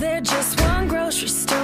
Is there just one grocery store?